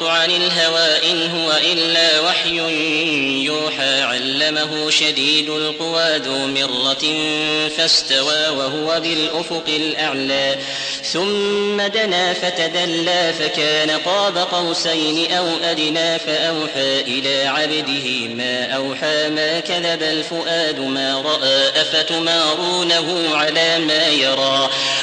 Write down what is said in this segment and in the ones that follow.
ينطق عن الهوى إن هو إلا وحي يوحى علمه شديد القوى ذو مرة فاستوى وهو بالأفق الأعلى. ثم دنا فتدلى فكان قاب قوسين أو أدنى فأوحى إلى عبده ما أوحى ما كذب الفؤاد ما رأى أفتمارونه على ما يرى.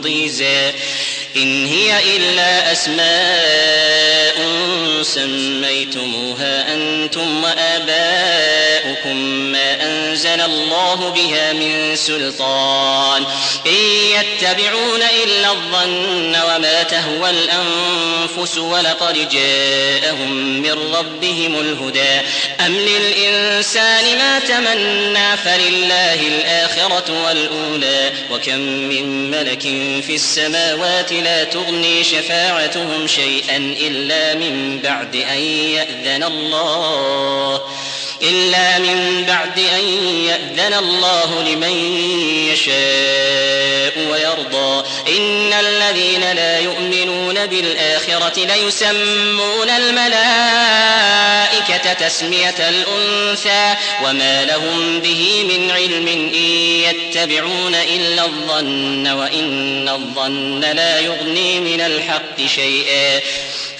ضيزى إن هي إلا أسماء سميتموها أنتم وآباؤكم. ما أنزل الله بها من سلطان. إن يتبعون إلا الظن وما تهوى الأنفس ولقد جاءهم من ربهم الهدى. أم للإنسان ما تمنى فلله الآخرة والأولى. وكم من ملك في السماوات لا تغني شفاعتهم شيئا إلا من بعد أن يأذن الله. إلا من بعد أن يأذن الله لمن يشاء ويرضى. إن الذين لا يؤمنون بالآخرة ليسمون الملائكة تسمية الأنثى وما لهم به من علم إن يتبعون إلا الظن وإن الظن لا يغني من الحق شيئا.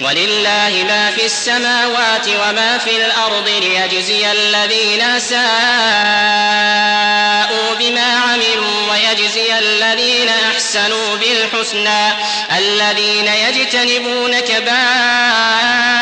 ولله ما في السماوات وما في الأرض ليجزي الذين ساءوا بما عملوا ويجزي الذين أحسنوا بالحسنى الذين يجتنبون كبائر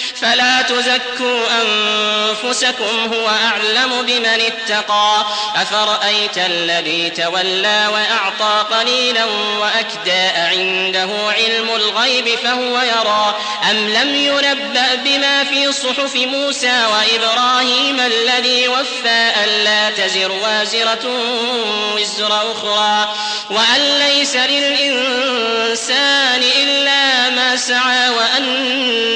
فلا تزكوا أنفسكم هو أعلم بمن اتقى. أفرأيت الذي تولى وأعطى قليلا وأكدى عنده علم الغيب فهو يرى. أم لم ينبأ بما في صحف موسى وإبراهيم الذي وفى ألا تزر وازرة وزر أخرى؟ وأن ليس للإنسان إلا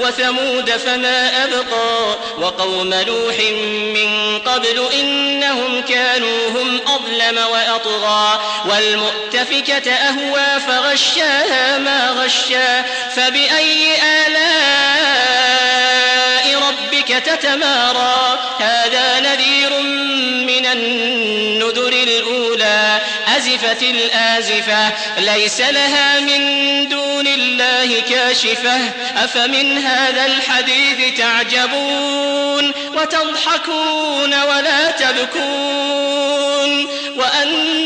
وثمود فما أبقى وقوم نوح من قبل إنهم كانوا هم أظلم وأطغى والمؤتفكة أهوى فغشاها ما غشا فبأي آلاء ربك تتمارى؟ هذا نذير من النذر الأولى أزفت الآزفة. ليس لها من دون الله كاشفة. أفمن هذا الحديث تعجبون؟ وتضحكون ولا تبكون. سامدون